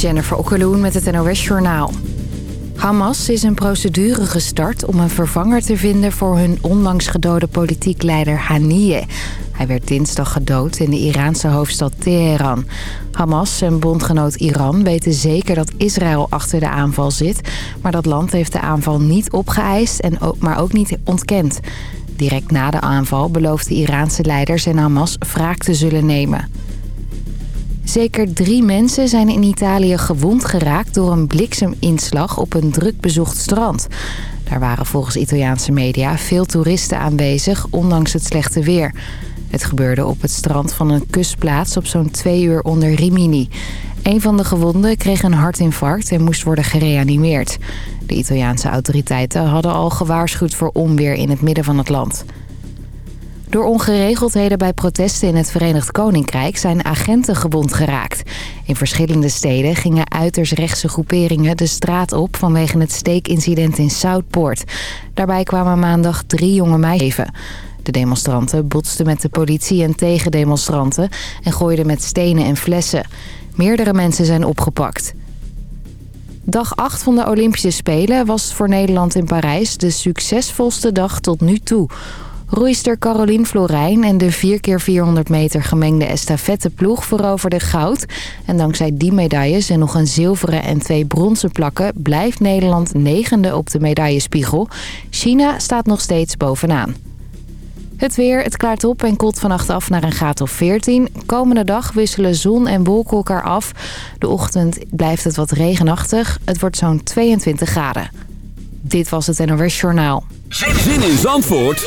Jennifer Okkeloen met het NOS Journaal. Hamas is een procedure gestart om een vervanger te vinden voor hun onlangs gedode politiek leider Haniyeh. Hij werd dinsdag gedood in de Iraanse hoofdstad Teheran. Hamas en bondgenoot Iran weten zeker dat Israël achter de aanval zit... maar dat land heeft de aanval niet opgeëist, en ook, maar ook niet ontkend. Direct na de aanval beloofden Iraanse leiders en Hamas wraak te zullen nemen. Zeker drie mensen zijn in Italië gewond geraakt door een blikseminslag op een druk bezocht strand. Daar waren volgens Italiaanse media veel toeristen aanwezig, ondanks het slechte weer. Het gebeurde op het strand van een kustplaats op zo'n twee uur onder Rimini. Een van de gewonden kreeg een hartinfarct en moest worden gereanimeerd. De Italiaanse autoriteiten hadden al gewaarschuwd voor onweer in het midden van het land. Door ongeregeldheden bij protesten in het Verenigd Koninkrijk zijn agenten gewond geraakt. In verschillende steden gingen uiterst rechtse groeperingen de straat op vanwege het steekincident in Southport. Daarbij kwamen maandag drie jonge meisjes. De demonstranten botsten met de politie en tegendemonstranten en gooiden met stenen en flessen. Meerdere mensen zijn opgepakt. Dag 8 van de Olympische Spelen was voor Nederland in Parijs de succesvolste dag tot nu toe. Roeister Caroline Florijn en de 4x400 meter gemengde estafetteploeg veroverden goud. En dankzij die medailles en nog een zilveren en twee bronzen plakken... blijft Nederland negende op de medaillespiegel. China staat nog steeds bovenaan. Het weer, het klaart op en koelt vannacht af naar een graad of 14. Komende dag wisselen zon en wolken elkaar af. De ochtend blijft het wat regenachtig. Het wordt zo'n 22 graden. Dit was het NOS Journaal. Zin in Zandvoort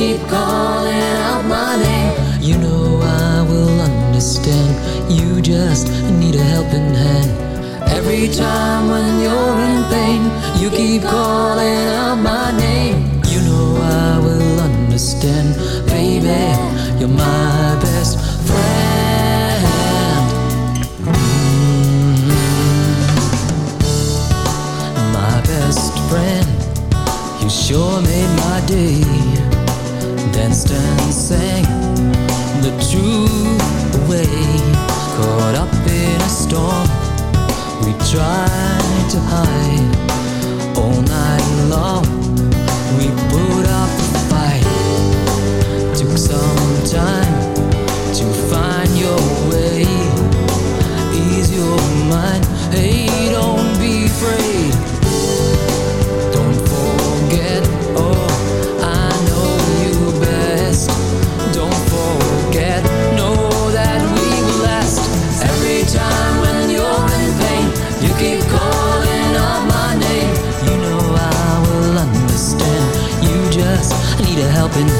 keep calling out my name. You know I will understand. You just need a helping hand. Every time when you're in pain, you keep calling out my name. You know I will understand, baby. You're my best friend. Mm -hmm. My best friend, you sure made my day danced the true way. Caught up in a storm, we try to hide all night long. A helping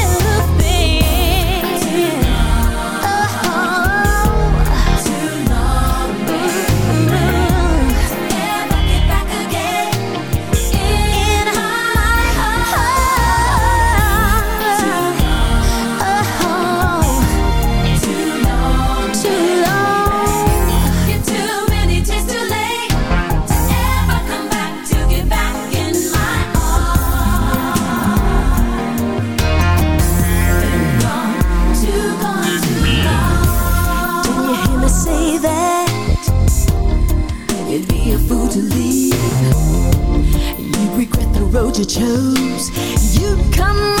road you chose. You'd come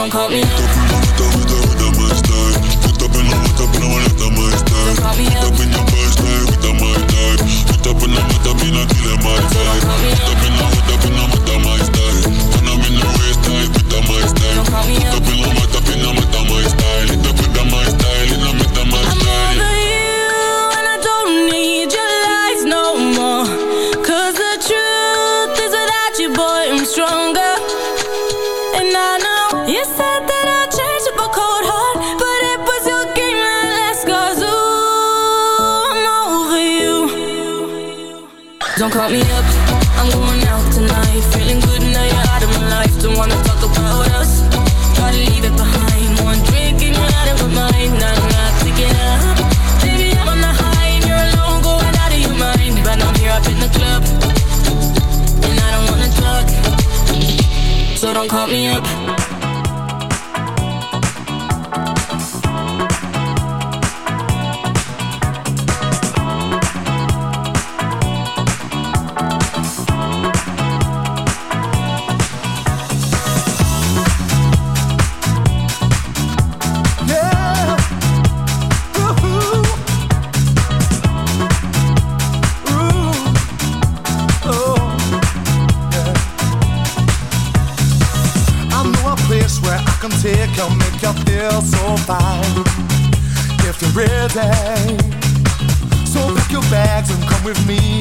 don't call me. call me up.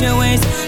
your ways